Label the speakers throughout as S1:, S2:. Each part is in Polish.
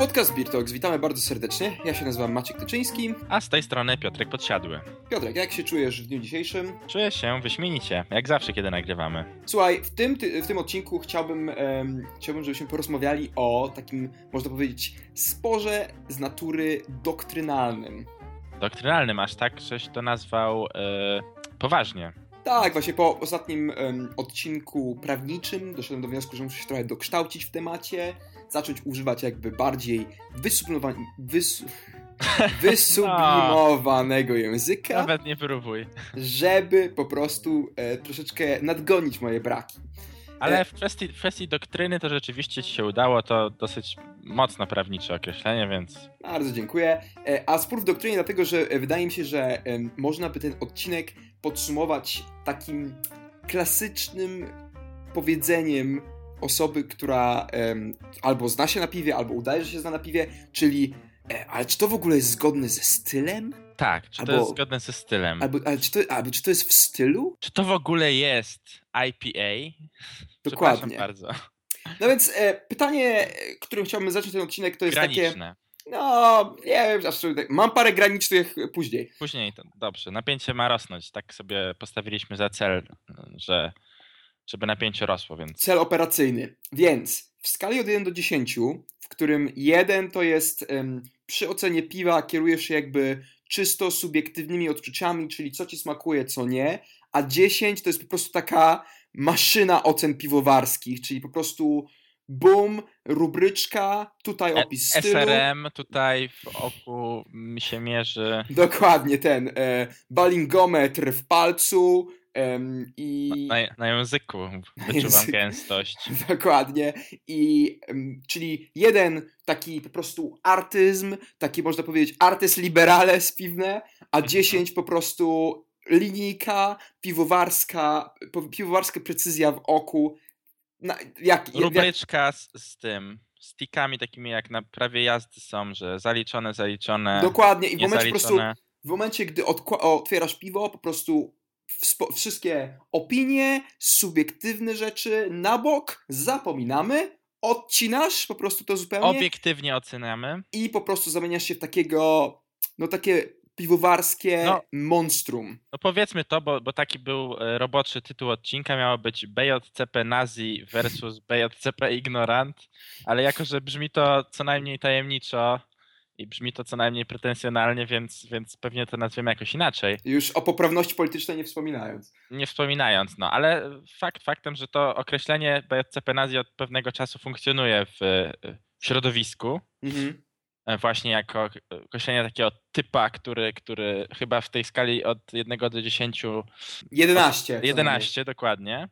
S1: Podcast Talks, witamy bardzo serdecznie. Ja się nazywam Maciek Tyczyński.
S2: A z tej strony Piotrek Podsiadły.
S1: Piotrek, jak się czujesz w dniu dzisiejszym?
S2: Czuję się wyśmienicie, jak zawsze, kiedy nagrywamy.
S1: Słuchaj, w tym, ty, w tym odcinku chciałbym, um, chciałbym, żebyśmy porozmawiali o takim, można powiedzieć, sporze z natury doktrynalnym.
S2: Doktrynalnym, aż tak żeś to nazwał e, poważnie.
S1: Tak, właśnie po ostatnim um, odcinku prawniczym doszedłem do wniosku, że muszę się trochę dokształcić w temacie, zacząć używać jakby bardziej wysublimowanego wys, wysublimowanego języka.
S2: Nawet nie próbuj.
S1: Żeby po prostu e, troszeczkę nadgonić moje braki.
S2: Ale w kwestii, w kwestii doktryny to rzeczywiście ci się udało, to dosyć mocno prawnicze określenie, więc...
S1: Bardzo dziękuję. E, a spór w doktrynie dlatego, że wydaje mi się, że można by ten odcinek podsumować takim klasycznym powiedzeniem osoby, która albo zna się na piwie, albo udaje, że się zna na piwie, czyli e, ale czy to w ogóle jest zgodne ze stylem?
S2: Tak, czy albo, to jest zgodne ze stylem?
S1: Albo, ale czy to, albo czy to jest w stylu?
S2: Czy to w ogóle jest IPA?
S1: Dokładnie.
S2: bardzo.
S1: No więc e, pytanie, którym chciałbym zacząć ten odcinek, to jest
S2: Graniczne.
S1: takie... No, nie wiem, mam parę granicznych później.
S2: Później, to dobrze. Napięcie ma rosnąć. Tak sobie postawiliśmy za cel, że żeby napięcie rosło, więc...
S1: Cel operacyjny. Więc w skali od 1 do 10, w którym 1 to jest um, przy ocenie piwa kierujesz się jakby czysto subiektywnymi odczuciami, czyli co ci smakuje, co nie, a 10 to jest po prostu taka maszyna ocen piwowarskich, czyli po prostu boom, rubryczka, tutaj e, opis stylu.
S2: SRM tutaj w oku mi się mierzy.
S1: Dokładnie, ten e, balingometr w palcu, Um, i...
S2: na, na, języku wyczuwam gęstość.
S1: Dokładnie. I, um, czyli jeden taki po prostu artyzm, taki można powiedzieć artys liberales piwne, a mhm. dziesięć po prostu linijka, piwowarska, piwowarska precyzja w oku.
S2: Na, jak, Rubryczka z, z tym stickami takimi jak na prawie jazdy są, że zaliczone, zaliczone.
S1: Dokładnie. I w momencie po prostu, w momencie, gdy otwierasz piwo, po prostu wszystkie opinie, subiektywne rzeczy na bok, zapominamy, odcinasz po prostu to zupełnie.
S2: Obiektywnie oceniamy.
S1: I po prostu zamieniasz się w takiego, no takie piwowarskie no, monstrum.
S2: No powiedzmy to, bo, bo taki był e, roboczy tytuł odcinka, miało być BJCP Nazi versus BJCP Ignorant, ale jako, że brzmi to co najmniej tajemniczo, i brzmi to co najmniej pretensjonalnie, więc, więc pewnie to nazwiemy jakoś inaczej.
S1: Już o poprawności politycznej nie wspominając.
S2: Nie wspominając, no, ale fakt faktem, że to określenie BJCP Nazi od pewnego czasu funkcjonuje w, w środowisku. Mhm. E, właśnie jako określenie takiego typa, który, który chyba w tej skali od 1 do 10.
S1: 11.
S2: 11, dokładnie.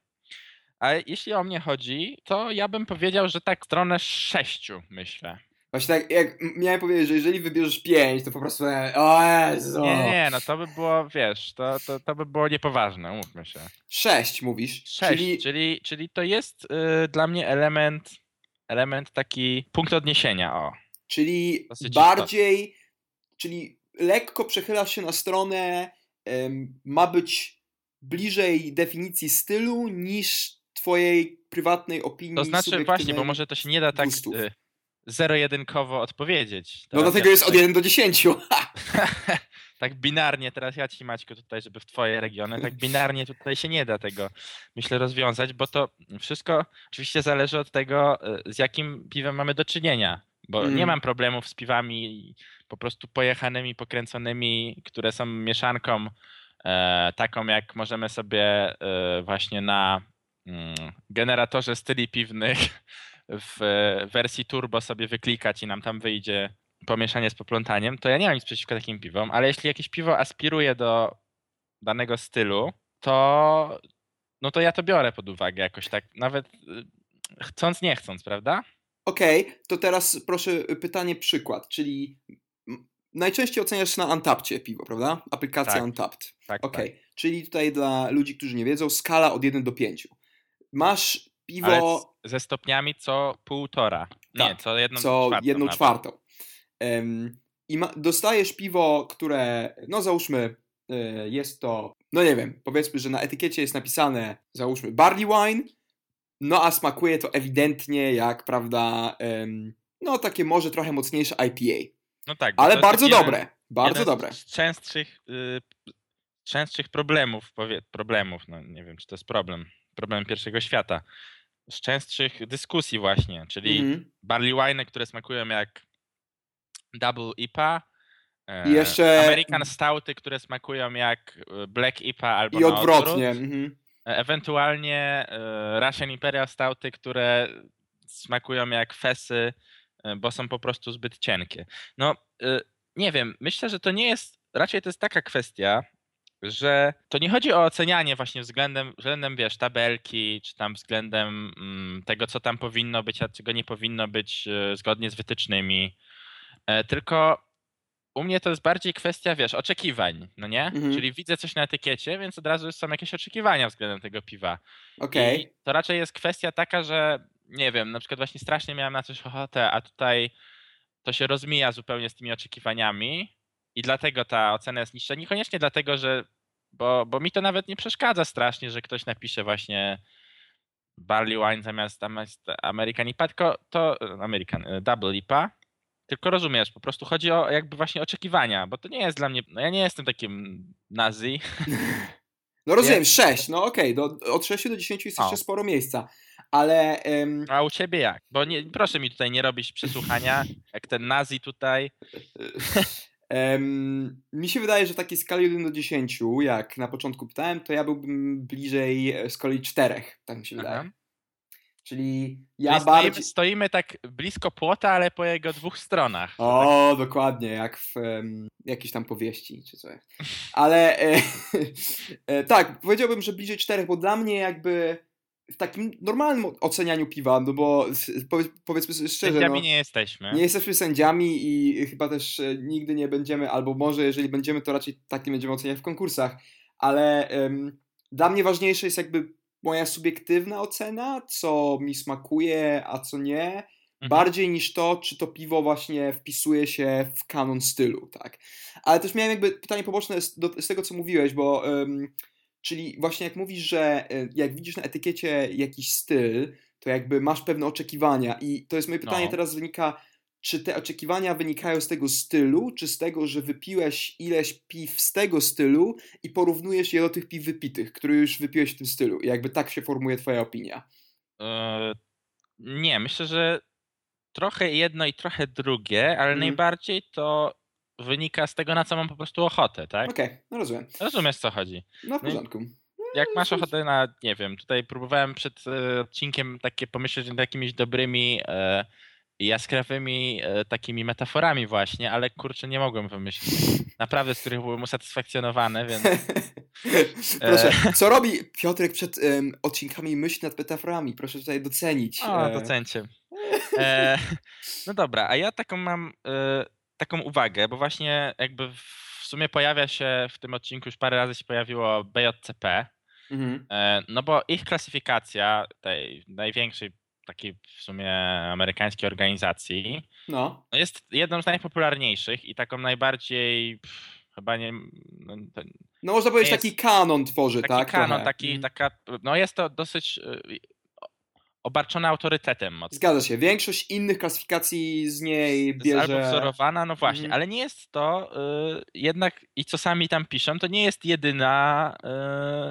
S2: A jeśli o mnie chodzi, to ja bym powiedział, że tak stronę 6 myślę.
S1: Właśnie tak, jak miałem powiedzieć, że jeżeli wybierzesz 5, to po prostu o Jezu.
S2: Nie, nie, no to by było, wiesz, to, to, to by było niepoważne, mówmy się.
S1: 6 mówisz?
S2: 6, czyli... czyli, czyli to jest y, dla mnie element, element taki, punkt odniesienia, o.
S1: Czyli Dosyć bardziej, istotny. czyli lekko przechylasz się na stronę, ma być bliżej definicji stylu niż twojej prywatnej opinii.
S2: To znaczy właśnie, bo może to się nie da tak y, zero-jedynkowo odpowiedzieć.
S1: Teraz no dlatego jest tutaj... od 1 do 10.
S2: tak binarnie, teraz ja ci Maćku tutaj, żeby w twoje regiony, tak binarnie tutaj się nie da tego, myślę, rozwiązać, bo to wszystko oczywiście zależy od tego, e, z jakim piwem mamy do czynienia, bo mm. nie mam problemów z piwami po prostu pojechanymi, pokręconymi, które są mieszanką e, taką, jak możemy sobie e, właśnie na mm, generatorze styli piwnych w wersji turbo sobie wyklikać i nam tam wyjdzie pomieszanie z poplątaniem, to ja nie mam nic przeciwko takim piwom, ale jeśli jakieś piwo aspiruje do danego stylu, to no to ja to biorę pod uwagę jakoś tak, nawet y, chcąc, nie chcąc, prawda?
S1: Okej, okay, to teraz proszę pytanie przykład, czyli najczęściej oceniasz na Antapcie piwo, prawda? Aplikacja tak, Untapped. Tak, Okej, okay. tak. czyli tutaj dla ludzi, którzy nie wiedzą, skala od 1 do 5. Masz piwo... Ale
S2: ze stopniami co półtora. Nie, tak, co jedną
S1: co
S2: czwartą.
S1: Jedną czwartą. Um, I ma, dostajesz piwo, które, no załóżmy, y, jest to, no nie wiem, powiedzmy, że na etykiecie jest napisane, załóżmy, barley wine, no a smakuje to ewidentnie jak, prawda, no takie może trochę mocniejsze IPA.
S2: No tak.
S1: Ale bardzo
S2: taki jeden-
S1: dobre, bardzo
S2: jeden
S1: dobre.
S2: Z częstszych, y, częstszych problemów, powie, problemów, no nie wiem, czy to jest problem, problem pierwszego świata. Z częstszych dyskusji właśnie, czyli
S1: Mhm.
S2: barley wine, które smakują jak double IPA. e,
S1: I jeszcze-
S2: American stouty, które smakują jak e, Black IPA albo
S1: I odwrotnie.
S2: odwrót.
S1: Mhm.
S2: E, Ewentualnie Russian Imperial Stouty, które smakują jak fesy, bo są po prostu zbyt cienkie. No, nie wiem, myślę, że to nie jest, raczej to jest taka kwestia, że to nie chodzi o ocenianie właśnie względem, względem wiesz, tabelki, czy tam względem mm, tego, co tam powinno być, a czego nie powinno być e, zgodnie z wytycznymi, e, tylko u mnie to jest bardziej kwestia, wiesz, oczekiwań, no nie?
S1: Mhm.
S2: Czyli widzę coś na etykiecie, więc od razu są jakieś oczekiwania względem tego piwa.
S1: Okej.
S2: I to raczej jest kwestia taka, że nie wiem, na przykład właśnie strasznie miałem na coś ochotę, a tutaj to się rozmija zupełnie z tymi oczekiwaniami i dlatego ta ocena jest niższa. Niekoniecznie dlatego, że bo, bo mi to nawet nie przeszkadza strasznie, że ktoś napisze właśnie barley wine zamiast, zamiast American IPA, tylko to American, e, double IPA, tylko rozumiesz, po prostu chodzi o jakby właśnie oczekiwania, bo to nie jest dla mnie, no ja nie jestem takim nazi,
S1: No rozumiem, 6, no okej, do od 6 do 10 jest
S2: O.
S1: jeszcze sporo miejsca, ale
S2: a u ciebie jak? Bo nie, proszę mi tutaj nie robić przesłuchania, jak ten nazi tutaj,
S1: em, mi się wydaje, że w takiej skali 1 do 10, jak na początku pytałem, to ja byłbym bliżej z kolei 4, tak mi się wydaje.
S2: Aha.
S1: Czyli ja
S2: Czyli stoimy,
S1: bardziej...
S2: stoimy tak blisko płota, ale po jego dwóch stronach.
S1: O, dokładnie, jak w em, jakiejś tam powieści czy coś. Ale e, e, tak, powiedziałbym, że bliżej czterech, bo dla mnie jakby w takim normalnym ocenianiu piwa, no bo powiedzmy sobie szczerze, no,
S2: Sędziami nie jesteśmy.
S1: nie jesteśmy sędziami i chyba też e, nigdy nie będziemy, albo może jeżeli będziemy, to raczej tak nie będziemy oceniać w konkursach, ale em, dla mnie ważniejsze jest jakby moja subiektywna ocena, co mi smakuje, a co nie,
S2: Mhm.
S1: bardziej niż to, czy to piwo właśnie wpisuje się w kanon stylu, tak. Ale też miałem jakby pytanie poboczne z, do, z tego, co mówiłeś, bo czyli właśnie jak mówisz, że e, jak widzisz na etykiecie jakiś styl, to jakby masz pewne oczekiwania i to jest moje pytanie
S2: No.
S1: teraz wynika, czy te oczekiwania wynikają z tego stylu, czy z tego, że wypiłeś ileś piw z tego stylu i porównujesz je do tych piw wypitych, które już wypiłeś w tym stylu. I jakby tak się formuje twoja opinia.
S2: E, nie, myślę, że trochę jedno i trochę drugie, ale
S1: Mhm.
S2: najbardziej to wynika z tego, na co mam po prostu ochotę, tak?
S1: Okej, no rozumiem.
S2: Rozumiesz, co chodzi.
S1: No w
S2: No
S1: porządku.
S2: Jak masz ochotę na, nie wiem, tutaj próbowałem przed e, odcinkiem takie pomyśleć nad jakimiś dobrymi, e, jaskrawymi e, takimi metaforami właśnie, ale kurczę, nie mogłem wymyślić. Naprawdę, z których byłem usatysfakcjonowany, więc
S1: Proszę, co robi Piotrek przed odcinkami myśli nad metaforami? Proszę tutaj docenić.
S2: O,
S1: e,
S2: docencie. E, no dobra, a ja taką mam e, taką uwagę, bo właśnie jakby w sumie pojawia się w tym odcinku, już parę razy się pojawiło BJCP,
S1: mhm.
S2: e, no bo ich klasyfikacja tej największej takiej w sumie amerykańskiej organizacji
S1: No,
S2: no jest jedną z najpopularniejszych i taką najbardziej pff, chyba nie... No,
S1: no można powiedzieć,
S2: jest-
S1: taki kanon tworzy,
S2: taki
S1: tak?
S2: kanon, taki,
S1: Mhm.
S2: taka, no jest to dosyć e, obarczona autorytetem mocno.
S1: Zgadza się. Większość innych klasyfikacji z niej
S2: jest
S1: bierze...
S2: albo wzorowana, no właśnie,
S1: Mhm.
S2: ale nie jest to y, jednak i co sami tam piszą, to nie jest jedyna,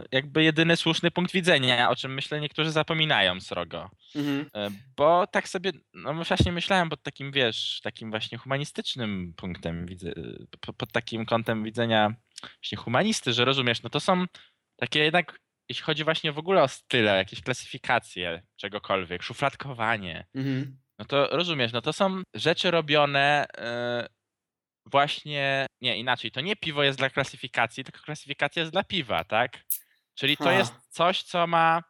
S2: y, jakby jedyny słuszny punkt widzenia, o czym myślę niektórzy zapominają srogo.
S1: Mhm.
S2: Y, bo tak sobie, no właśnie myślałem pod takim, wiesz, takim właśnie humanistycznym punktem, widzę, y, po- pod takim kątem widzenia właśnie humanisty, że rozumiesz, no to są takie jednak, jeśli chodzi właśnie w ogóle o style, jakieś klasyfikacje czegokolwiek, szufladkowanie,
S1: Mhm.
S2: no to rozumiesz, no to są rzeczy robione e, właśnie, nie inaczej, to nie piwo jest dla klasyfikacji, tylko klasyfikacja jest dla piwa, tak? Czyli to
S1: Ha.
S2: jest coś, co ma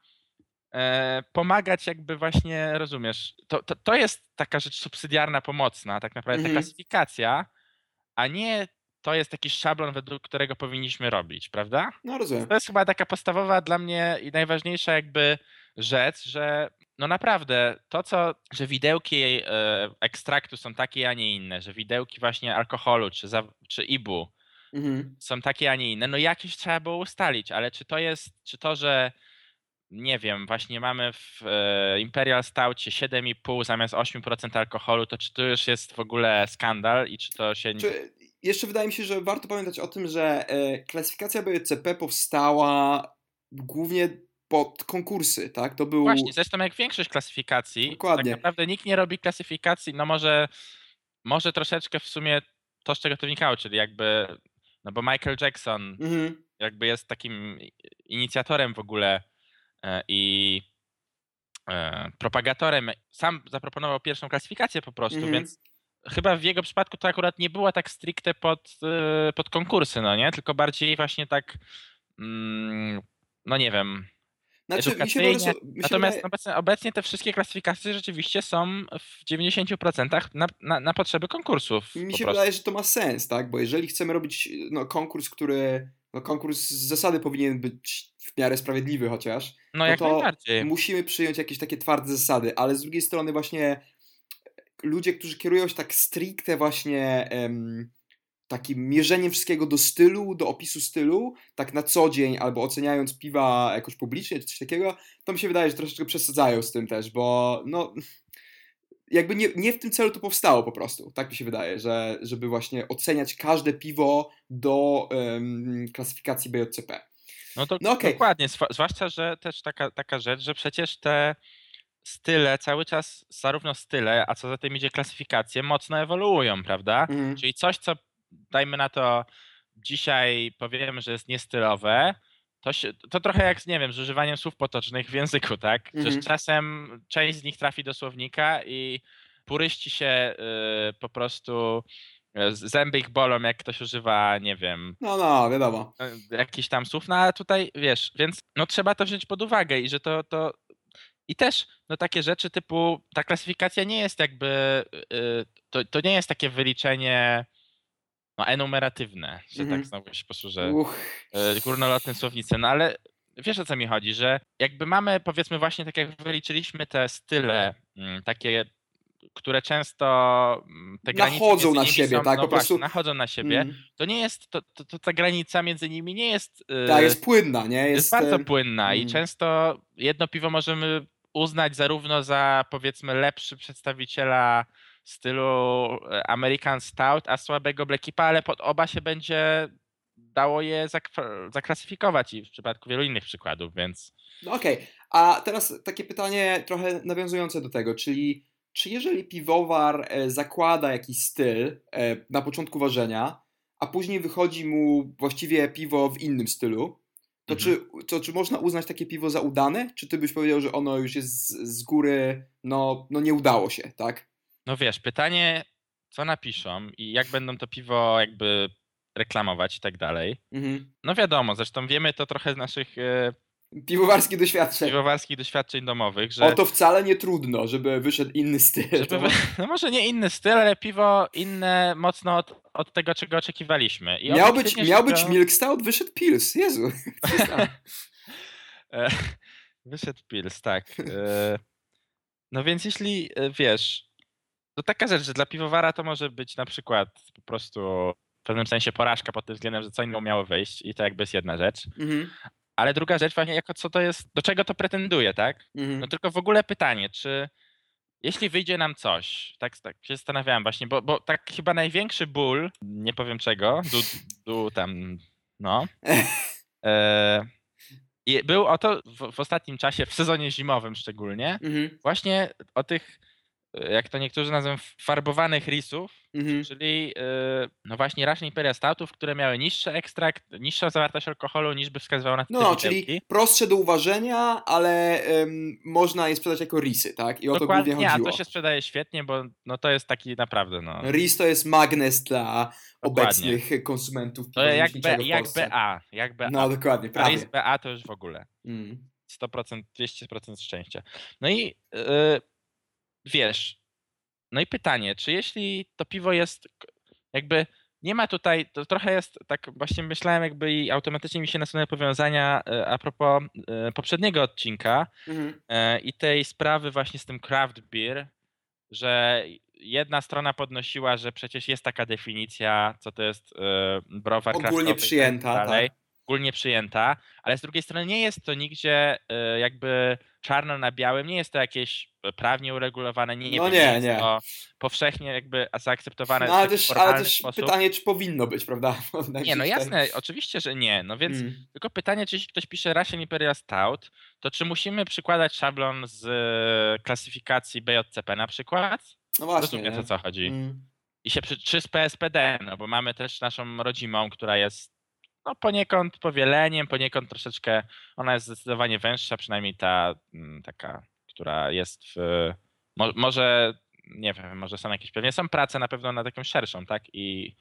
S2: e, pomagać jakby właśnie, rozumiesz, to, to, to jest taka rzecz subsydiarna, pomocna, tak naprawdę ta
S1: Mhm.
S2: klasyfikacja, a nie to jest jakiś szablon, według którego powinniśmy robić, prawda?
S1: No rozumiem.
S2: To jest chyba taka podstawowa dla mnie i najważniejsza jakby rzecz, że no naprawdę to, co, że widełki e, ekstraktu są takie, a nie inne, że widełki właśnie alkoholu czy, za, czy ibu
S1: Mhm.
S2: są takie, a nie inne, no jakieś trzeba było ustalić, ale czy to jest, czy to, że nie wiem, właśnie mamy w e, Imperial Stoucie 7,5 zamiast 8% alkoholu, to czy to już jest w ogóle skandal i czy to się...
S1: Czy, jeszcze wydaje mi się, że warto pamiętać o tym, że e, klasyfikacja BCP powstała głównie pod konkursy, tak? To był...
S2: Właśnie, zresztą jak większość klasyfikacji,
S1: Dokładnie.
S2: tak naprawdę nikt nie robi klasyfikacji, no może, może troszeczkę w sumie to, z czego to wynikało, czyli jakby, no bo Michael Jackson
S1: Mhm.
S2: jakby jest takim inicjatorem w ogóle e, i e, propagatorem. Sam zaproponował pierwszą klasyfikację po prostu,
S1: Mhm.
S2: więc chyba w jego przypadku to akurat nie było tak stricte pod, e, pod konkursy, no nie? Tylko bardziej właśnie tak, mm, no nie wiem,
S1: Znaczy, się się
S2: Natomiast
S1: wydaje...
S2: obecnie, obecnie te wszystkie klasyfikacje rzeczywiście są w 90% na, na, na potrzeby konkursów.
S1: Mi się wydaje, że to ma sens, tak? Bo jeżeli chcemy robić no, konkurs, który. No, konkurs z zasady powinien być w miarę sprawiedliwy, chociaż.
S2: No jak
S1: to
S2: najbardziej.
S1: Musimy przyjąć jakieś takie twarde zasady, ale z drugiej strony, właśnie ludzie, którzy kierują się tak stricte, właśnie em, takim mierzeniem wszystkiego do stylu, do opisu stylu, tak na co dzień, albo oceniając piwa jakoś publicznie, czy coś takiego, to mi się wydaje, że troszeczkę przesadzają z tym też, bo no jakby nie, nie w tym celu to powstało po prostu. Tak mi się wydaje, że żeby właśnie oceniać każde piwo do em, klasyfikacji BJCP.
S2: No to
S1: No okej.
S2: dokładnie, zwłaszcza, że też taka, taka rzecz, że przecież te style cały czas, zarówno style, a co za tym idzie klasyfikacje, mocno ewoluują, prawda?
S1: Mhm.
S2: Czyli coś, co dajmy na to dzisiaj powiemy, że jest niestylowe, to, się, to trochę jak, nie wiem, z używaniem słów potocznych w języku, tak?
S1: Mhm.
S2: Że czasem część z nich trafi do słownika i puryści się y, po prostu y, zęby ich bolą, jak ktoś używa, nie wiem,
S1: No, no, wiadomo.
S2: y, jakichś tam słów, no ale tutaj, wiesz, więc no trzeba to wziąć pod uwagę i że to, to i też no takie rzeczy typu, ta klasyfikacja nie jest jakby, y, to, to nie jest takie wyliczenie no, enumeratywne, że
S1: Mhm.
S2: tak znowu się posłużę
S1: Uch.
S2: y, górnolotnym słownictwem, no ale wiesz o co mi chodzi, że jakby mamy powiedzmy właśnie tak jak wyliczyliśmy te style, mm, takie, które często mm, te
S1: Nachodzą na siebie,
S2: są,
S1: tak,
S2: no
S1: po
S2: właśnie,
S1: prostu-
S2: nachodzą na siebie,
S1: Mm.
S2: to nie jest, to, to, to ta granica między nimi nie jest y,
S1: Tak, jest płynna, nie?
S2: jest,
S1: Jest,
S2: bardzo płynna i
S1: mm.
S2: często jedno piwo możemy uznać zarówno za powiedzmy lepszy przedstawiciela stylu e, American Stout, a słabego Black IPA, ale pod oba się będzie dało je zaklasyfikować i w przypadku wielu innych przykładów, więc
S1: No okej, a teraz takie pytanie trochę nawiązujące do tego, czyli czy jeżeli piwowar e, zakłada jakiś styl e, na początku ważenia, a później wychodzi mu właściwie piwo w innym stylu, to,
S2: Mhm.
S1: czy, to czy można uznać takie piwo za udane? Czy ty byś powiedział, że ono już jest z, z góry, no, no nie udało się, tak?
S2: no wiesz, pytanie co napiszą i jak będą to piwo jakby reklamować i tak dalej.
S1: Mhm.
S2: No wiadomo, zresztą wiemy to trochę z naszych
S1: Piwowarskie doświadczenie.
S2: piwowarskich doświadczeń domowych, że
S1: O to wcale nie trudno, żeby wyszedł inny styl.
S2: Żeby, no może nie inny styl, ale piwo inne mocno od, od tego, czego oczekiwaliśmy. I
S1: Miał być, miał być Milk Stout, wyszedł Pils. Jezu.
S2: E, Wyszedł Pils, tak. E, No więc jeśli e, wiesz, to taka rzecz, że dla piwowara to może być na przykład po prostu w pewnym sensie porażka pod tym względem, że co innego miało wyjść i to jakby jest jedna rzecz.
S1: Mhm,
S2: Ale druga rzecz właśnie jako co to jest, do czego to pretenduje, tak?
S1: mhm.
S2: No tylko w ogóle pytanie, czy jeśli wyjdzie nam coś, tak, tak się zastanawiałem właśnie, bo, bo tak chyba największy ból, nie powiem czego, du, du tam, no, e, i był o to w, w ostatnim czasie, w sezonie zimowym szczególnie,
S1: Mhm,
S2: właśnie o tych, jak to niektórzy nazywam, farbowanych risów,
S1: mhm.
S2: czyli e, no właśnie Imperial Stoutów, które miały niższy ekstrakt, niższą zawartość alkoholu niż by wskazywało na te
S1: No, czyli prostsze do uważenia, ale em, można je sprzedać jako risy, tak? I o to
S2: Dokładnie,
S1: głównie
S2: a
S1: chodziło.
S2: to się sprzedaje świetnie, bo no to jest taki naprawdę, no.
S1: Ris to jest magnes dla
S2: Dokładnie.
S1: obecnych konsumentów
S2: To jak, B, jak. BA, jak BA.
S1: No, dokładnie, prawie.
S2: RIS BA to już w ogóle.
S1: Mm.
S2: 100%, 200% szczęścia. No i yy, wiesz, no i pytanie, czy jeśli to piwo jest jakby nie ma tutaj, to trochę jest, tak właśnie myślałem jakby i automatycznie mi się nasunęły powiązania e, a propos e, poprzedniego odcinka
S1: Mhm.
S2: e, i tej sprawy właśnie z tym craft beer, że jedna strona podnosiła, że przecież jest taka definicja, co to jest browar
S1: Ogólnie
S2: tak
S1: przyjęta, tak.
S2: Ogólnie przyjęta, ale z drugiej strony nie jest to nigdzie y, jakby czarno na białym, nie jest to jakieś prawnie uregulowane, nie, nie,
S1: No nie, nie.
S2: to powszechnie jakby zaakceptowane
S1: No, ale też, ale też
S2: sposób.
S1: pytanie, czy powinno być, prawda?
S2: Nie, no jasne, oczywiście, że nie, no więc
S1: Mm.
S2: tylko pytanie, czy jeśli ktoś pisze Russian Imperial Stout, to czy musimy przykładać szablon z e, klasyfikacji BJCP na przykład?
S1: No właśnie.
S2: Rozumiesz
S1: nie?
S2: o co chodzi.
S1: Mm.
S2: I się przy, czy z PSPD, no bo mamy też naszą rodzimą, która jest no poniekąd powieleniem, poniekąd troszeczkę, ona jest zdecydowanie węższa, przynajmniej ta mm, taka, która jest w, mo, może, nie wiem, może są jakieś, pewnie są prace na pewno na taką szerszą, tak, i,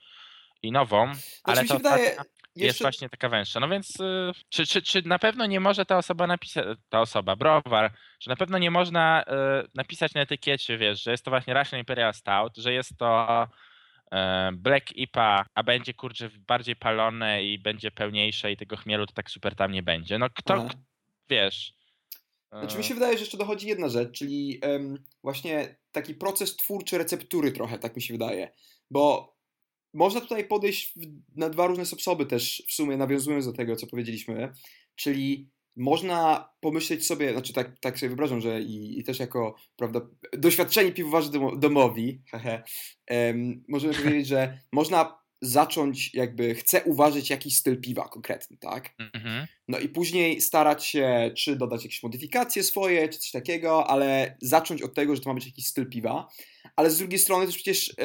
S2: i nową, ale
S1: Znaczy mi
S2: to
S1: wydaje,
S2: jest
S1: jeszcze...
S2: właśnie taka węższa. No więc y, czy, czy, czy na pewno nie może ta osoba napisać, ta osoba, browar, że na pewno nie można y, napisać na etykiecie, wiesz, że jest to właśnie Russian Imperial Stout, że jest to Black IPA, a będzie kurczę bardziej palone i będzie pełniejsze i tego chmielu to tak super tam nie będzie. No kto,
S1: Aha.
S2: wiesz...
S1: Znaczy mi się wydaje, że jeszcze dochodzi jedna rzecz, czyli em, właśnie taki proces twórczy receptury trochę, tak mi się wydaje. Bo można tutaj podejść na dwa różne sposoby też w sumie, nawiązując do tego, co powiedzieliśmy, czyli można pomyśleć sobie, znaczy tak, tak sobie wyobrażam, że i, i też jako prawda, doświadczeni piwowarzy dom, domowi, hehe, em, możemy powiedzieć, że można zacząć jakby, chcę uważać jakiś styl piwa konkretny, tak?
S2: mhm.
S1: No i później starać się, czy dodać jakieś modyfikacje swoje, czy coś takiego, ale zacząć od tego, że to ma być jakiś styl piwa. Ale z drugiej strony też przecież,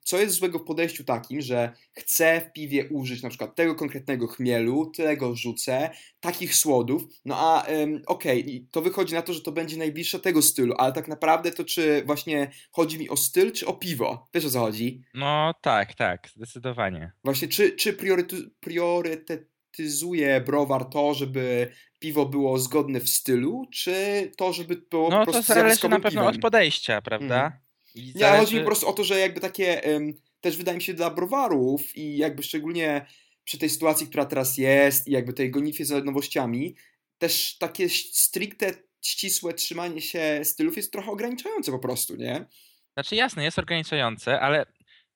S1: co jest złego w podejściu takim, że chcę w piwie użyć na przykład tego konkretnego chmielu, tego rzucę, takich słodów, no a okej, i to wychodzi na to, że to będzie najbliższe tego stylu, ale tak naprawdę to czy właśnie chodzi mi o styl, czy o piwo? Wiesz o co chodzi?
S2: No tak, tak, zdecydowanie.
S1: Właśnie, czy, czy prioryty, priorytetyzuje browar to, żeby piwo było zgodne w stylu, czy to, żeby było po
S2: No to
S1: prostu
S2: zależy na pewno
S1: piwem?
S2: od podejścia, prawda?
S1: Mhm.
S2: I
S1: Nie, ale
S2: zależy-
S1: chodzi mi po prostu o to, że jakby takie em, też wydaje mi się dla browarów i jakby szczególnie przy tej sytuacji, która teraz jest i jakby tej gonitwie za nowościami, też takie stricte ścisłe trzymanie się stylów jest trochę ograniczające po prostu, nie?
S2: Znaczy jasne, jest ograniczające, ale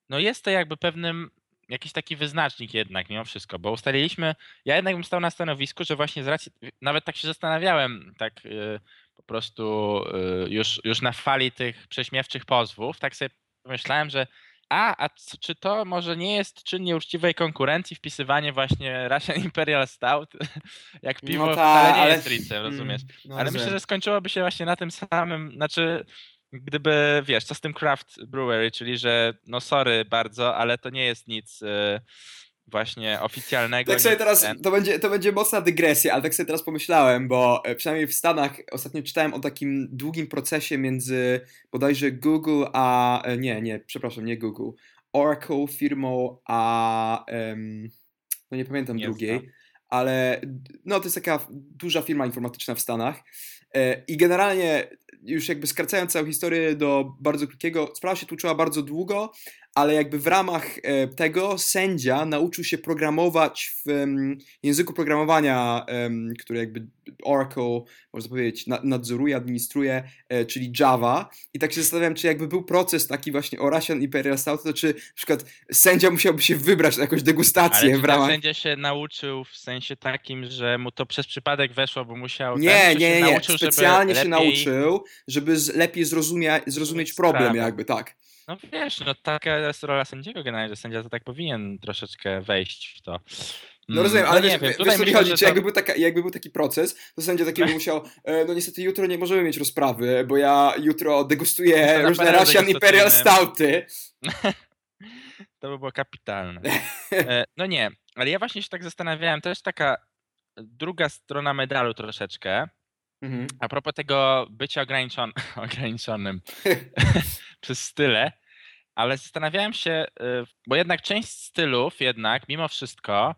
S2: no jest to jakby pewnym jakiś taki wyznacznik jednak mimo wszystko, bo ustaliliśmy, ja jednak bym stał na stanowisku, że właśnie z racji, nawet tak się zastanawiałem, tak y, po prostu y, już, już na fali tych prześmiewczych pozwów, tak sobie pomyślałem, że a, a czy to może nie jest czyn nieuczciwej konkurencji wpisywanie właśnie Russian Imperial Stout, jak piwo
S1: ta,
S2: wcale nie
S1: ale-
S2: jest ricem, rozumiesz?
S1: Mm, no,
S2: Ale myślę, że skończyłoby się właśnie na tym samym, znaczy gdyby, wiesz, co z tym craft brewery, czyli że no sorry bardzo, ale to nie jest nic e, właśnie oficjalnego.
S1: Tak sobie teraz,
S2: ten-
S1: to będzie, to będzie mocna dygresja, ale tak sobie teraz pomyślałem, bo e, przynajmniej w Stanach ostatnio czytałem o takim długim procesie między bodajże Google a, e, nie, nie, przepraszam, nie Google, Oracle firmą a, em, no nie pamiętam
S2: Nie
S1: drugiej,
S2: znam.
S1: ale no to jest taka duża firma informatyczna w Stanach e, i generalnie już jakby skracając całą historię do bardzo krótkiego, sprawa się tłuczyła bardzo długo, ale jakby w ramach e, tego sędzia nauczył się programować w języku programowania, który jakby Oracle, można powiedzieć, na, nadzoruje, administruje, e, czyli Java. I tak się zastanawiam, czy jakby był proces taki właśnie o Russian Imperial Stout, to czy na przykład sędzia musiałby się wybrać na jakąś degustację w ramach...
S2: narzędzie się nauczył w sensie takim, że mu to przez przypadek weszło, bo musiał.
S1: Nie,
S2: ten,
S1: nie,
S2: czy
S1: nie,
S2: się
S1: nie.
S2: nauczył,
S1: Specjalnie się
S2: lepiej-
S1: nauczył, żeby lepiej zrozumia, zrozumieć problem jakby, tak.
S2: No wiesz, no taka jest rola sędziego generalnie, że sędzia to tak powinien troszeczkę wejść w to.
S1: No
S2: Mm,
S1: rozumiem, ale
S2: nie
S1: wiesz,
S2: wiem,
S1: wiesz,
S2: myślę,
S1: chodzi,
S2: to-
S1: jakby był, taka, jakby był taki proces, to sędzia taki by musiał, e, no niestety jutro nie możemy mieć rozprawy, bo ja jutro degustuję
S2: na
S1: różne Russian Imperial. Stouty.
S2: To by było kapitalne. E, No nie, ale ja właśnie się tak zastanawiałem, to jest taka druga strona medalu troszeczkę.
S1: Mhm.
S2: A propos tego bycia ograniczon ograniczonym przez style, ale zastanawiałem się, y, bo jednak część stylów jednak mimo wszystko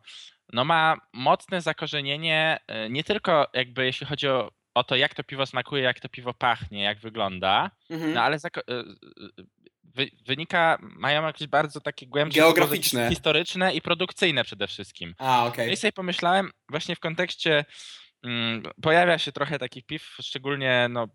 S2: no ma mocne zakorzenienie y, nie tylko jakby jeśli chodzi o, o to, jak to piwo smakuje, jak to piwo pachnie, jak wygląda,
S1: Mhm.
S2: no ale y, wy, wynika, mają jakieś bardzo takie głębsze
S1: Geograficzne.
S2: historyczne i produkcyjne przede wszystkim.
S1: A,
S2: No
S1: okej.
S2: i sobie pomyślałem właśnie w kontekście, mm, pojawia się trochę takich piw, szczególnie no,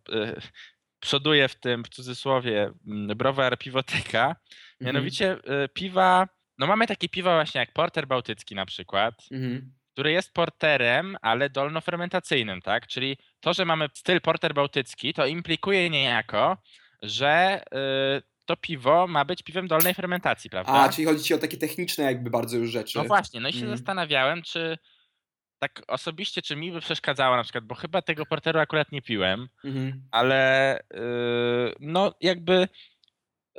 S2: przoduje w tym, w cudzysłowie, mm, browar piwoteka.
S1: Mhm.
S2: Mianowicie y, piwa, no mamy takie piwa właśnie jak Porter Bałtycki na przykład,
S1: Mhm.
S2: który jest porterem, ale dolnofermentacyjnym, tak? Czyli to, że mamy styl porter bałtycki, to implikuje niejako, że y, to piwo ma być piwem dolnej fermentacji, prawda?
S1: A, czyli chodzi ci o takie techniczne jakby bardzo już rzeczy.
S2: No właśnie, no i się
S1: Mm.
S2: zastanawiałem, czy tak osobiście, czy mi by przeszkadzało na przykład, bo chyba tego porteru akurat nie piłem,
S1: Mhm.
S2: ale yy, no jakby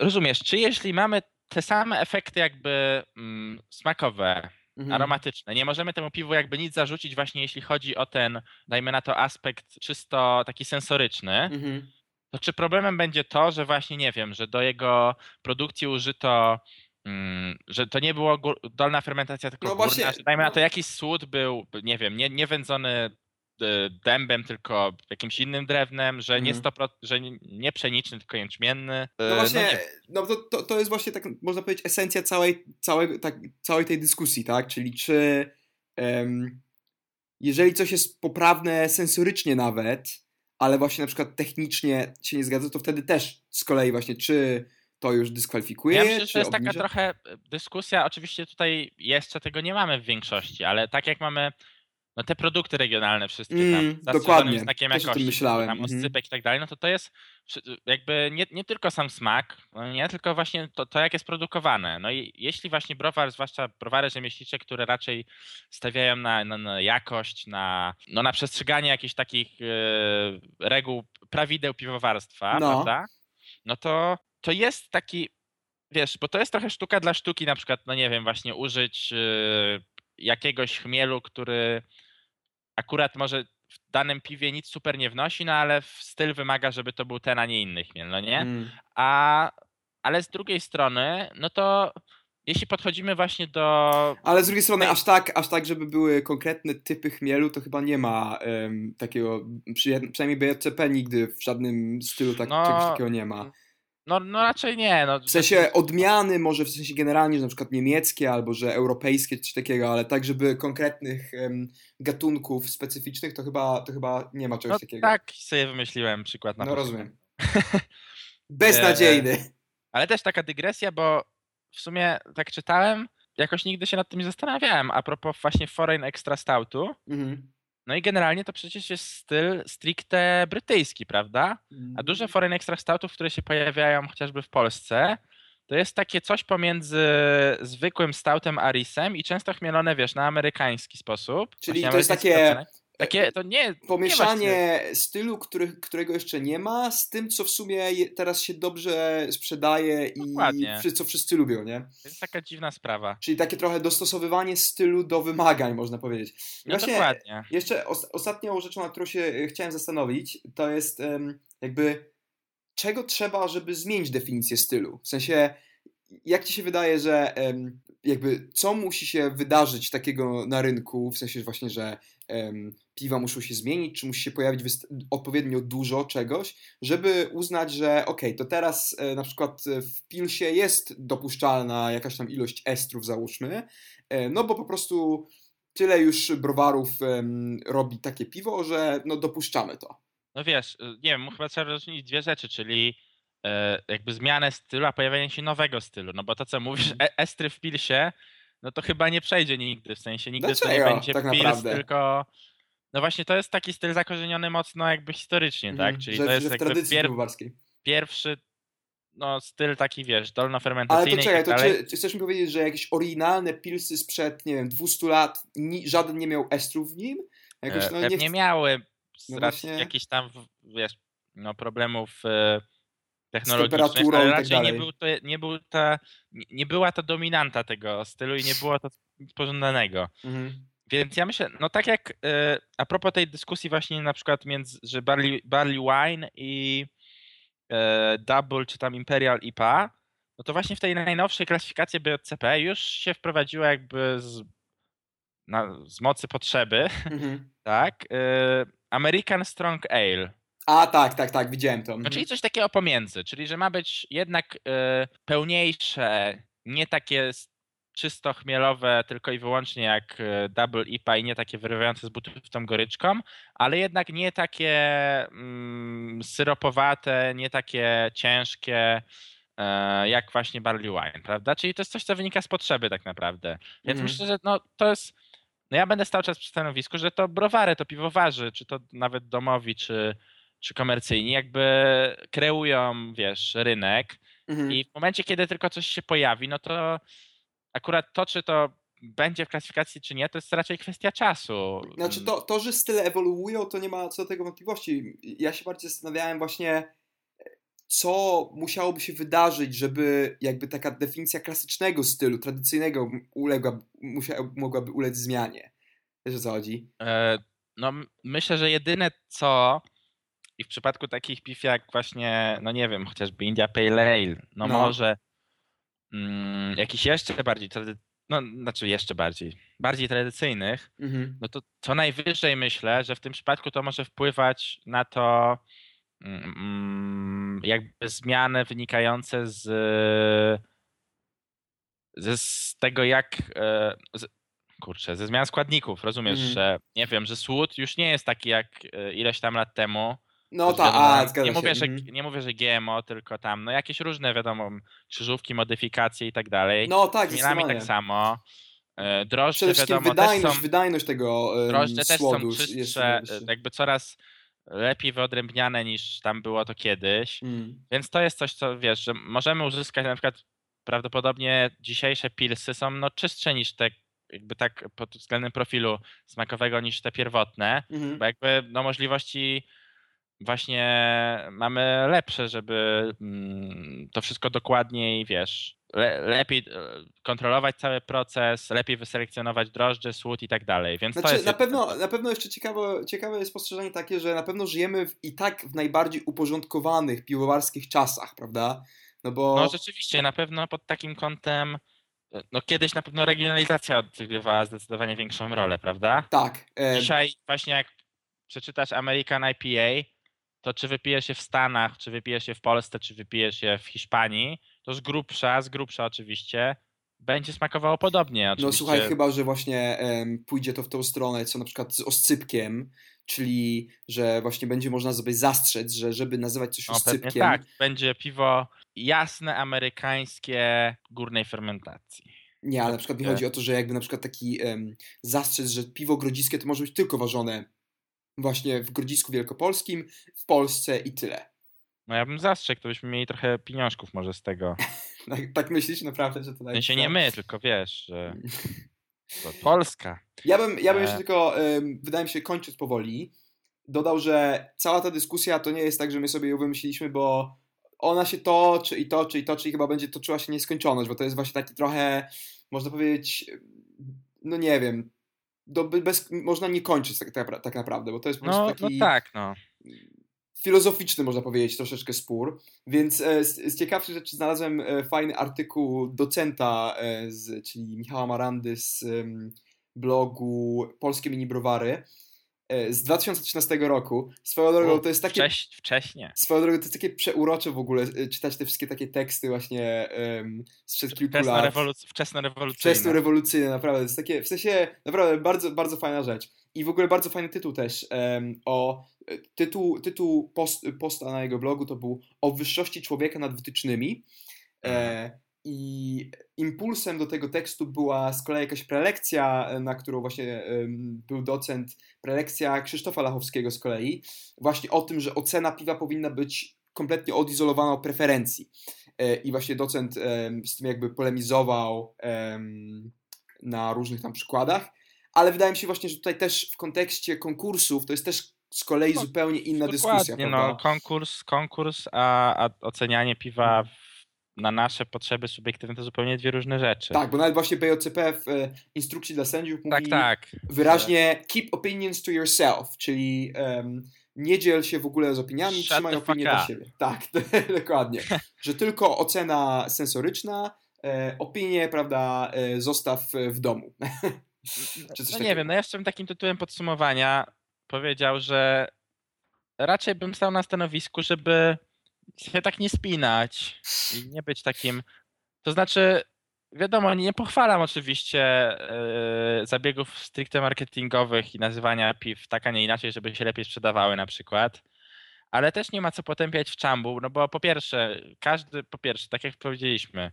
S2: rozumiesz, czy jeśli mamy te same efekty jakby mm, smakowe,
S1: Mhm.
S2: aromatyczne, nie możemy temu piwu jakby nic zarzucić właśnie jeśli chodzi o ten, dajmy na to aspekt czysto taki sensoryczny,
S1: Mhm.
S2: to czy problemem będzie to, że właśnie nie wiem, że do jego produkcji użyto, mm, że to nie było gór, dolna fermentacja, tylko
S1: No
S2: górna,
S1: właśnie,
S2: że dajmy na to
S1: no-
S2: jakiś słód był, nie wiem, nie, nie wędzony y, dębem, tylko jakimś innym drewnem, że nie,
S1: Mhm.
S2: 100%, że nie- pszeniczny, tylko jęczmienny.
S1: No
S2: Y,
S1: właśnie,
S2: nie,
S1: no to, to, to jest właśnie tak, można powiedzieć, esencja całej, całej, tak, całej tej dyskusji, tak? Czyli czy em, jeżeli coś jest poprawne sensorycznie nawet, ale właśnie na przykład technicznie się nie zgadza, to wtedy też z kolei właśnie czy to już dyskwalifikuje,
S2: Ja myślę, że to jest taka
S1: obniża?
S2: trochę y, dyskusja, oczywiście tutaj jeszcze tego nie mamy w większości, ale tak jak mamy no te produkty regionalne wszystkie tam,
S1: Mm,
S2: z zastrzeżonym
S1: dokładnie.
S2: znakiem
S1: Też o tym
S2: jakości,
S1: myślałem,
S2: tam
S1: mhm.
S2: oscypek i tak dalej, no to to jest przy- jakby nie, nie tylko sam smak, no nie, tylko właśnie to, to jak jest produkowane. No i jeśli właśnie browar, zwłaszcza browary rzemieślnicze, które raczej stawiają na, na, na jakość, na, no na przestrzeganie jakichś takich e, reguł, prawideł piwowarstwa,
S1: No.
S2: prawda? No to, to jest taki, wiesz, bo to jest trochę sztuka dla sztuki, na przykład, no nie wiem, właśnie użyć e, jakiegoś chmielu, który akurat może w danym piwie nic super nie wnosi, no ale styl wymaga, żeby to był ten, a nie inny chmiel, no nie?
S1: Mm.
S2: A, ale z drugiej strony, no to jeśli podchodzimy właśnie do...
S1: Ale z drugiej strony, aż tak, aż tak, żeby były konkretne typy chmielu, to chyba nie ma em, takiego, przy, przynajmniej BJCP nigdy w żadnym stylu tak,
S2: No,
S1: czegoś takiego nie ma.
S2: No, no raczej nie, no.
S1: W sensie odmiany, może w sensie generalnie, że na przykład niemieckie albo że europejskie, coś takiego, ale tak, żeby konkretnych em, gatunków specyficznych, to chyba, to chyba nie ma czegoś
S2: no,
S1: takiego.
S2: tak sobie wymyśliłem przykład na
S1: No
S2: początek.
S1: rozumiem. Beznadziejny.
S2: Ale też taka dygresja, bo w sumie tak czytałem, jakoś nigdy się nad tym nie zastanawiałem, a propos właśnie Foreign Extra Stoutu.
S1: Mhm.
S2: No i generalnie to przecież jest styl stricte brytyjski, prawda? A duże Foreign Extra Stoutów, które się pojawiają chociażby w Polsce, to jest takie coś pomiędzy zwykłym stoutem a risem i często chmielone, wiesz, na amerykański sposób.
S1: Czyli to jest takie-.
S2: Takie, to nie...
S1: Pomieszanie stylu, który, którego jeszcze nie ma, z tym, co w sumie je- teraz się dobrze sprzedaje i
S2: Dokładnie.
S1: wszy- co wszyscy lubią, nie?
S2: To jest taka dziwna sprawa.
S1: Czyli takie trochę dostosowywanie stylu do wymagań, można powiedzieć. I
S2: No
S1: właśnie
S2: dokładnie.
S1: Jeszcze os- ostatnią rzeczą, nad którą się e, chciałem zastanowić, to jest em, jakby czego trzeba, żeby zmienić definicję stylu. W sensie, jak ci się wydaje, że em, jakby co musi się wydarzyć takiego na rynku, w sensie właśnie, że piwa muszą się zmienić, czy musi się pojawić odpowiednio dużo czegoś, żeby uznać, że okej, to teraz e, na przykład e, w pilsie jest dopuszczalna jakaś tam ilość estrów, załóżmy, e, no bo po prostu tyle już browarów robi takie piwo, że no dopuszczamy to.
S2: No wiesz, y, nie wiem, chyba trzeba rozróżnić dwie rzeczy, czyli jakby zmianę stylu, a pojawienie się nowego stylu. No bo to, co mówisz,
S1: Mhm.
S2: estry w pilsie, no to chyba nie przejdzie nigdy, w sensie nigdy to nie
S1: Dlaczego
S2: będzie
S1: tak
S2: pils,
S1: naprawdę?
S2: tylko... No właśnie, to jest taki styl zakorzeniony mocno jakby historycznie, tak?
S1: Mhm,
S2: Czyli
S1: że,
S2: to jest jakby pier pierwszy no, styl taki, wiesz,
S1: Ale to
S2: dolnofermentacyjny
S1: czekaj, to
S2: tak dalej.
S1: czy, czy chcesz mi powiedzieć, że jakieś oryginalne pilsy sprzed, nie wiem, 200 lat, ni, żaden nie miał estrów w nim? Jakoś,
S2: E,
S1: no, nie chcę-
S2: miały z
S1: No właśnie.
S2: jakichś tam, wiesz, no, problemów e, technologicznych,
S1: temperaturą
S2: ale
S1: tak
S2: raczej nie,
S1: dalej.
S2: był to, nie, był ta, nie, nie była to dominanta tego stylu i nie było to pożądanego.
S1: Mhm.
S2: Więc ja myślę, no tak jak e, a propos tej dyskusji właśnie na przykład między, że Barley, barley Wine i e, Double czy tam Imperial IPA, no to właśnie w tej najnowszej klasyfikacji BJCP już się wprowadziła jakby z, na, z mocy potrzeby,
S1: Mhm.
S2: tak, e, American Strong Ale.
S1: A tak, tak, tak, widziałem to.
S2: No,
S1: Mhm.
S2: czyli coś takiego pomiędzy, czyli że ma być jednak e, pełniejsze, nie takie czysto chmielowe tylko i wyłącznie jak e, Double IPA i nie takie wyrywające z butów tą goryczką, ale jednak nie takie mm, syropowate, nie takie ciężkie e, jak właśnie Barley Wine, prawda? Czyli to jest coś, co wynika z potrzeby tak naprawdę. Więc
S1: Mhm.
S2: myślę, że no, to jest no ja będę stał czas przy stanowisku, że to browary, to piwowarzy, czy to nawet domowi, czy, czy komercyjni, jakby kreują, wiesz, rynek
S1: Mhm.
S2: i w momencie, kiedy tylko coś się pojawi, no to akurat to, czy to będzie w klasyfikacji, czy nie, to jest raczej kwestia czasu.
S1: Znaczy to, to, że style ewoluują, to nie ma co do tego wątpliwości. Ja się bardziej zastanawiałem właśnie, co musiałoby się wydarzyć, żeby jakby taka definicja klasycznego stylu, tradycyjnego uległa, musiała, mogłaby ulec zmianie. Wiesz o co chodzi?
S2: E, No myślę, że jedyne co i w przypadku takich piw jak właśnie, no nie wiem, chociażby India Pale Ale, no,
S1: No.
S2: może mm, jakiś jeszcze bardziej, no znaczy jeszcze bardziej, bardziej tradycyjnych,
S1: Mhm.
S2: no to co najwyżej myślę, że w tym przypadku to może wpływać na to mm, jakby zmiany wynikające z, ze, z tego jak e, z, kurczę, ze zmian składników, rozumiesz,
S1: Mhm.
S2: że nie wiem, że słód już nie jest taki jak e, ileś tam lat temu.
S1: No tak, a, zgadza
S2: nie
S1: się.
S2: mówię, że,
S1: mhm.
S2: nie mówię, że GMO, tylko tam, no jakieś różne, wiadomo, krzyżówki, modyfikacje i tak dalej.
S1: No tak,
S2: Z minami tak samo. E, Drożdże,
S1: Przede wszystkim
S2: wiadomo, też
S1: wydajność,
S2: są,
S1: wydajność tego um,
S2: drożdże też są czystsze, jakby coraz lepiej wyodrębniane niż tam było to kiedyś.
S1: Mm.
S2: Więc to jest coś, co wiesz, że możemy uzyskać na przykład prawdopodobnie dzisiejsze pilsy są no czystsze niż te jakby tak pod względem profilu smakowego niż te pierwotne,
S1: Mhm.
S2: bo jakby no możliwości właśnie mamy lepsze, żeby mm, to wszystko dokładniej, wiesz, le, lepiej e, kontrolować cały proces, lepiej wyselekcjonować drożdże, słód i tak dalej, więc to
S1: Znaczy,
S2: jest
S1: na pewno, na pewno jeszcze ciekawe, ciekawe jest spostrzeżenie takie, że na pewno żyjemy w, i tak w najbardziej uporządkowanych piwowarskich czasach, prawda? No bo
S2: No rzeczywiście, na pewno pod takim kątem, e, no kiedyś na pewno regionalizacja odgrywała zdecydowanie większą rolę, prawda?
S1: tak, e,
S2: Dzisiaj właśnie jak przeczytasz American IPA, to czy wypijesz je w Stanach, czy wypijesz je w Polsce, czy wypijesz je w Hiszpanii, to z grubsza, z grubsza oczywiście, będzie smakowało podobnie
S1: no
S2: oczywiście.
S1: słuchaj, chyba, że właśnie em, pójdzie to w tą stronę, co na przykład z oscypkiem, czyli że właśnie będzie można sobie zastrzec, że żeby nazywać coś
S2: no,
S1: oscypkiem,
S2: tak, będzie piwo jasne, amerykańskie, górnej fermentacji.
S1: nie, ale na przykład mi
S2: Nie.
S1: chodzi o to, że jakby na przykład taki em, zastrzec, że piwo grodziskie to może być tylko ważone właśnie w Grodzisku Wielkopolskim, w Polsce i tyle.
S2: No ja bym zastrzegł, to byśmy mieli trochę pieniążków może z tego.
S1: Tak, tak myślisz naprawdę, że to
S2: W sensie nie my, tylko wiesz, że to Polska.
S1: Ja bym, ja bym
S2: E.
S1: jeszcze tylko, em, wydaje mi się, kończąc powoli, dodał, że cała ta dyskusja to nie jest tak, że my sobie ją wymyśliliśmy, bo ona się toczy i toczy i toczy i chyba będzie toczyła się nieskończoność, bo to jest właśnie taki trochę, można powiedzieć, no nie wiem, do, bez, można nie kończyć tak, tak, tak naprawdę, bo to jest po prostu
S2: No,
S1: taki
S2: no tak, no.
S1: filozoficzny, można powiedzieć, troszeczkę spór. Więc e, z, z ciekawszych rzeczy znalazłem e, fajny artykuł docenta, e, z, czyli Michała Marandy z blogu Polskie Mini Browary z 2013 roku. Swoją drogą to jest takie...
S2: Wcześ, wcześnie.
S1: Swoją drogą to jest takie przeurocze w ogóle e, czytać te wszystkie takie teksty właśnie em, sprzed kilku
S2: Wczesno,
S1: lat.
S2: rewoluc- wczesno rewolucyjne.
S1: Wczesno rewolucyjne, naprawdę. To jest takie, w sensie, naprawdę bardzo, bardzo fajna rzecz. I w ogóle bardzo fajny tytuł też. em, o, e, tytuł tytuł post, posta na jego blogu to był O wyższości człowieka nad wytycznymi. E, I impulsem do tego tekstu była z kolei jakaś prelekcja, e, na którą właśnie był docent, prelekcja Krzysztofa Lachowskiego z kolei, właśnie o tym, że ocena piwa powinna być kompletnie odizolowana od preferencji. E, I właśnie docent z tym jakby polemizował em, na różnych tam przykładach, ale wydaje mi się właśnie, że tutaj też w kontekście konkursów to jest też z kolei
S2: No,
S1: zupełnie inna dyskusja,
S2: no, konkurs, konkurs, a, a ocenianie piwa w, na nasze potrzeby subiektywne to zupełnie dwie różne rzeczy.
S1: Tak, bo nawet właśnie BOCP w e, instrukcji dla sędziów mówi
S2: tak. tak.
S1: wyraźnie keep opinions to yourself, czyli em, nie dziel się w ogóle z opiniami,
S2: Shut
S1: trzymaj opinie dla siebie. Tak, dokładnie. Że tylko ocena sensoryczna, e, opinie, prawda, e, zostaw w domu. Czy
S2: No nie wiem, no jeszcze bym takim tytułem podsumowania powiedział, że raczej bym stał na stanowisku, żeby się tak nie spinać i nie być takim. To znaczy, wiadomo, nie pochwalam oczywiście e, zabiegów stricte marketingowych i nazywania piw tak, a nie inaczej, żeby się lepiej sprzedawały na przykład. Ale też nie ma co potępiać w czambu, no bo po pierwsze, każdy, po pierwsze, tak jak powiedzieliśmy,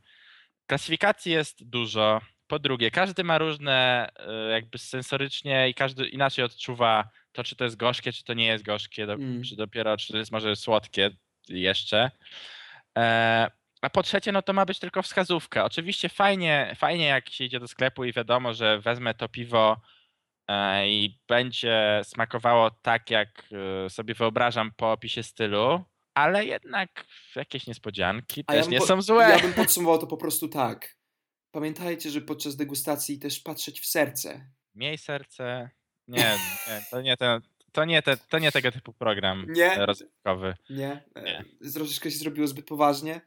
S2: klasyfikacji jest dużo, po drugie, każdy ma różne, e, jakby sensorycznie i każdy inaczej odczuwa to, czy to jest gorzkie, czy to nie jest gorzkie, do,
S1: Mm.
S2: czy dopiero, czy to jest może słodkie jeszcze. E, a po trzecie, no to ma być tylko wskazówka. Oczywiście fajnie, fajnie jak się idzie do sklepu i wiadomo, że wezmę to piwo e, i będzie smakowało tak, jak e, sobie wyobrażam po opisie stylu, ale jednak jakieś niespodzianki
S1: A ja
S2: też
S1: bym
S2: nie
S1: po-
S2: są złe.
S1: Ja bym podsumował to po prostu tak. Pamiętajcie, że podczas degustacji też patrzeć w serce.
S2: Miej serce. Nie, nie, to nie ten, to nie, te, to nie tego typu program
S1: Nie?
S2: e, rozrywkowy.
S1: Nie? E,
S2: Nie.
S1: Troszeczkę się zrobiło zbyt poważnie.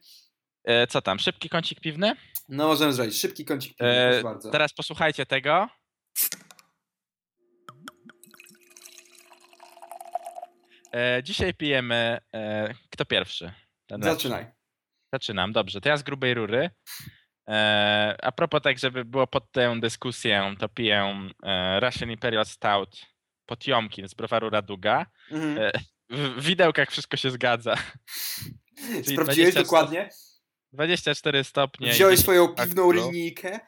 S2: E, Co tam, szybki kącik piwny?
S1: No możemy zrobić. Szybki kącik piwny,
S2: E,
S1: proszę bardzo.
S2: Teraz posłuchajcie tego. E, Dzisiaj pijemy. e, Kto pierwszy? Ten lepszy.
S1: Zaczynaj.
S2: Zaczynam, dobrze. To ja z grubej rury. A propos tak, żeby było pod tę dyskusję, to piję Russian Imperial Stout Potiomkin z browaru Raduga.
S1: Mhm.
S2: E, W, widełkach wszystko się zgadza.
S1: Sprawdziłeś
S2: 20
S1: dokładnie?
S2: 24 stopnie.
S1: Wziąłeś
S2: 10
S1: swoją
S2: tak,
S1: piwną
S2: no.
S1: linijkę?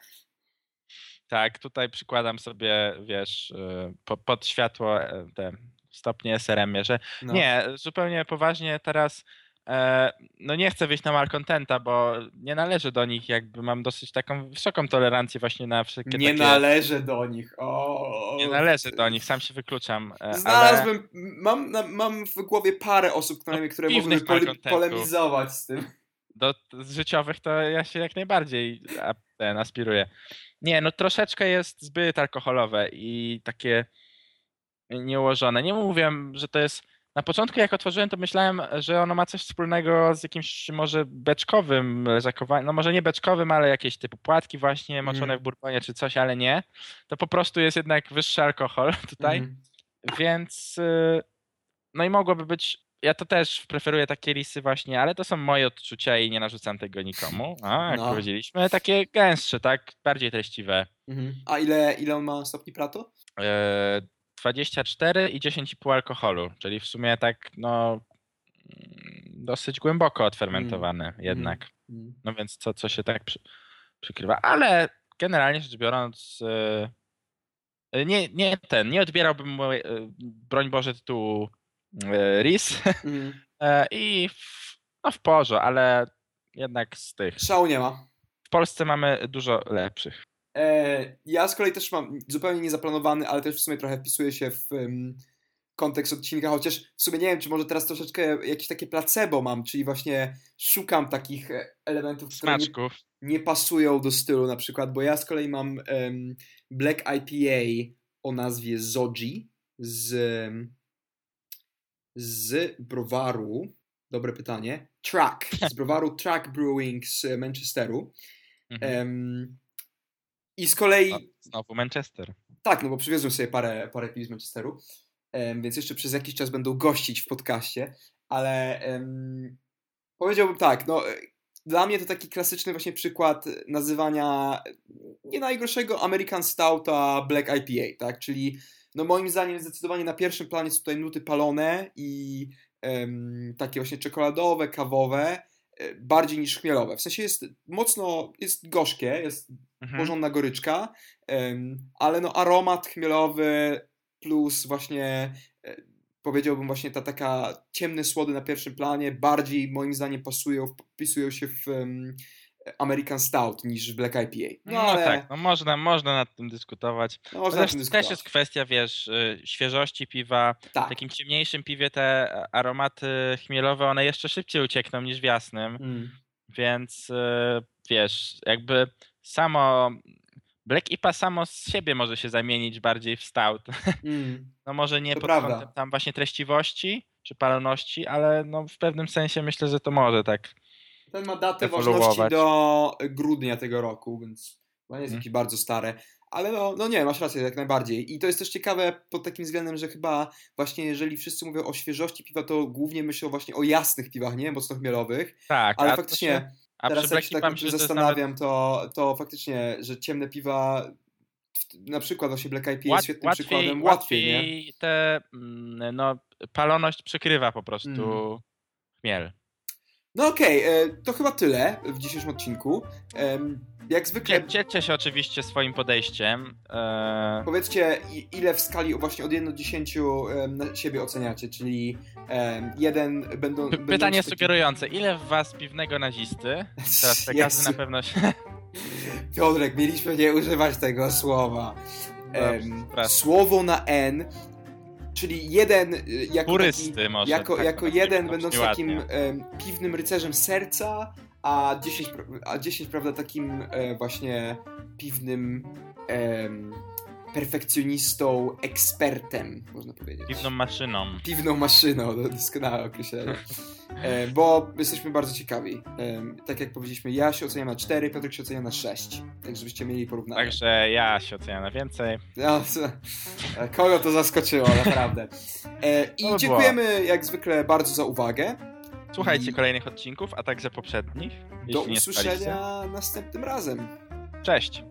S2: Tak, tutaj przykładam sobie, wiesz, po, pod światło e, te stopnie SRM mierzę.
S1: No.
S2: Nie, zupełnie poważnie teraz e, no nie chcę wyjść na malcontenta, bo nie należy do nich, jakby mam dosyć taką wysoką tolerancję właśnie na wszystkie
S1: Nie
S2: takie...
S1: należę do nich. O,
S2: Nie należy do nich, sam się wykluczam. e, Ale
S1: Znalazłbym, mam, na- mam w głowie parę osób, które, które
S2: piwnych
S1: mogłyby polemizować z tym.
S2: do z życiowych to ja się jak najbardziej ten, aspiruję. Nie, no troszeczkę jest zbyt alkoholowe i takie nieułożone. Nie mówię, że to jest. Na początku, jak otworzyłem, to myślałem, że ono ma coś wspólnego z jakimś może beczkowym leżakowaniem. No może nie beczkowym, ale jakieś typu płatki właśnie moczone
S1: Mhm.
S2: w bourbonie czy coś, ale nie. To po prostu jest jednak wyższy alkohol tutaj.
S1: Mhm.
S2: Więc y, no i mogłoby być. Ja to też preferuję takie lisy właśnie, ale to są moje odczucia i nie narzucam tego nikomu. A, jak
S1: No.
S2: powiedzieliśmy, takie gęstsze, tak? Bardziej treściwe.
S1: Mhm. A ile, ile on ma stopni Prato?
S2: E, 24 i 10,5 alkoholu, czyli w sumie tak, no mm, dosyć głęboko odfermentowany jednak.
S1: Mhm.
S2: No więc co, co się tak przy, przykrywa. Ale generalnie rzecz biorąc, e, nie, nie ten, nie odbierałbym, mu, e, broń Boże, tytułu e, RIS e, i w, no w porze, ale jednak z tych.
S1: Szału nie ma.
S2: W Polsce mamy dużo lepszych.
S1: E, ja z kolei też mam zupełnie niezaplanowany, ale też w sumie trochę wpisuje się w kontekst odcinka, chociaż w sumie nie wiem, czy może teraz troszeczkę jakieś takie placebo mam, czyli właśnie szukam takich e, elementów, które nie, nie pasują do stylu na przykład, bo ja z kolei mam em, Black IPA o nazwie Zoji z, z browaru, dobre pytanie, Track, z browaru Track Brewing z Manchesteru.
S2: Mhm.
S1: Em, I z kolei,
S2: Znowu Manchester.
S1: tak, no bo przywiozłem sobie parę, parę piw z Manchesteru, więc jeszcze przez jakiś czas będą gościć w podcaście, ale em, powiedziałbym tak, no e, dla mnie to taki klasyczny właśnie przykład nazywania nie najgorszego American Stouta Black IPA, tak, czyli no moim zdaniem zdecydowanie na pierwszym planie są tutaj nuty palone i em, takie właśnie czekoladowe, kawowe, e, bardziej niż chmielowe. W sensie jest mocno, jest gorzkie, jest
S2: Mhm.
S1: porządna goryczka, ale no aromat chmielowy plus właśnie e, powiedziałbym właśnie ta taka ciemne słody na pierwszym planie bardziej moim zdaniem pasują, wpisują się w American Stout niż w Black IPA. No,
S2: No,
S1: ale
S2: tak, no można, można nad tym dyskutować.
S1: no, można
S2: Też,
S1: o tym
S2: też
S1: dyskutować.
S2: jest kwestia, wiesz, y, świeżości piwa. W
S1: Tak.
S2: takim ciemniejszym piwie te aromaty chmielowe, one jeszcze szybciej uciekną niż w jasnym,
S1: Mm.
S2: więc y, wiesz, jakby samo Black IPA samo z siebie może się zamienić bardziej w stout.
S1: Mm.
S2: No może nie
S1: To
S2: pod kątem tam właśnie treściwości czy palności, ale no w pewnym sensie myślę, że to może tak.
S1: Ten ma datę ważności do grudnia tego roku, więc to nie jest jakieś bardzo stare. Ale no, no nie, masz rację, jak najbardziej. I to jest też ciekawe pod takim względem, że chyba właśnie jeżeli wszyscy mówią o świeżości piwa, to głównie myślą właśnie o jasnych piwach, nie? Mocno chmielowych.
S2: Tak,
S1: Ale faktycznie,
S2: się, a
S1: teraz jak się tak
S2: to jest nawet
S1: zastanawiam, to, to faktycznie, że ciemne piwa, na przykład właśnie Black IPA jest świetnym
S2: łatwiej,
S1: przykładem, łatwiej, nie?
S2: łatwiej te, mm, no, paloność przykrywa po prostu
S1: Mm.
S2: chmiel.
S1: No okej, e, to chyba tyle w dzisiejszym odcinku. Jak zwykle
S2: Cie- Cieszcie się oczywiście swoim podejściem. E,
S1: Powiedzcie, ile w skali właśnie od 1 do 10 em, na siebie oceniacie, czyli jeden będą...
S2: P- Pytanie
S1: taki-
S2: sugerujące. Ile w was piwnego nazisty? Teraz te każdy na pewno się...
S1: Piotrek, mieliśmy nie używać tego słowa.
S2: Dobrze, przepraszam.
S1: słowo na N, czyli jeden y, jako taki,
S2: Purysty może.
S1: jako,
S2: tak
S1: jako jeden będąc takim
S2: ładnie.
S1: piwnym rycerzem serca, a 10, pra- a 10 prawda, takim e, właśnie piwnym em, perfekcjonistą, ekspertem, można powiedzieć.
S2: Piwną maszyną.
S1: Piwną maszyną, to doskonałe określenie. E, bo jesteśmy bardzo ciekawi. E, tak jak powiedzieliśmy, ja się oceniam na 4, Piotrek się ocenia na 6. Tak żebyście mieli porównanie.
S2: Także ja się oceniam na więcej.
S1: No, co- kogo to zaskoczyło, naprawdę. E, I
S2: No
S1: dziękujemy jak zwykle bardzo za uwagę.
S2: Słuchajcie
S1: I-
S2: kolejnych odcinków, a także poprzednich.
S1: Do usłyszenia następnym razem.
S2: Cześć!